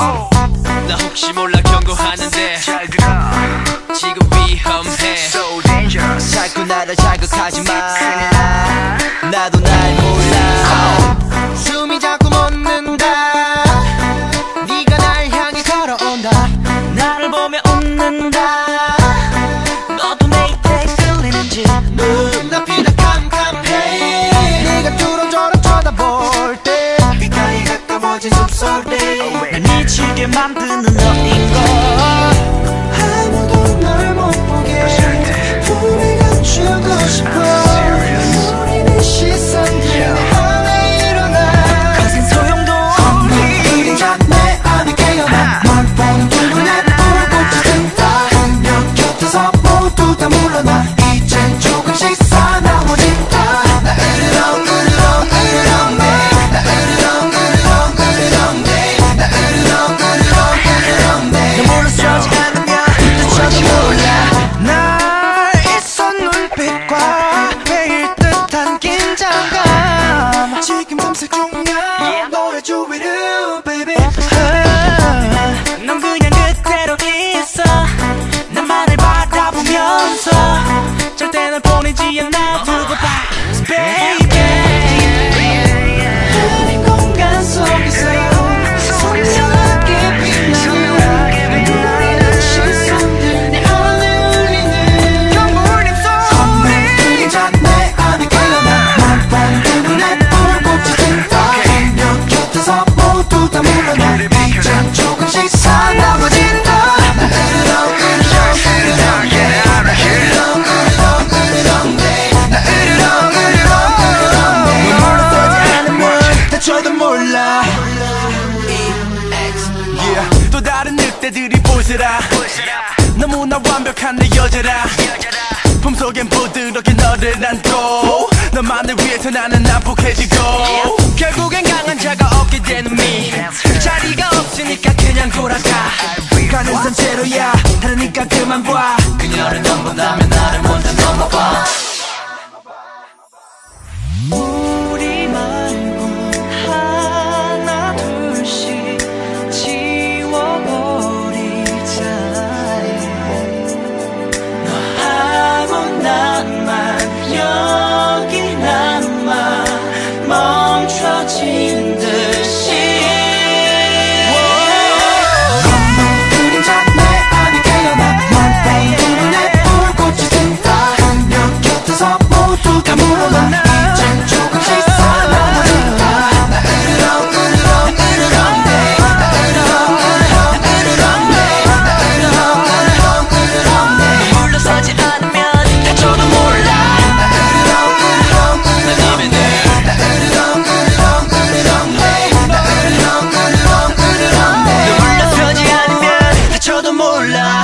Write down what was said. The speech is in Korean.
Oh. 나 혹시 몰라 경고하는데. 잘 들어 지금 위험해. So dangerous. 자꾸 나를 자극하지 마. all day 난 미치게 만드는 너인 그때들이 보스라. 너무나 완벽한 내 여자라. 품속엔 부드럽게 너를 안고 너만을 위해서 나는 난폭해지고 결국엔 강한 자가 없게 되는 미. 자리가 없으니까 그냥 돌아가. 가는 산채로야. 다르니까 그만 봐. 그녀를 넘본다면 나를 못 sola.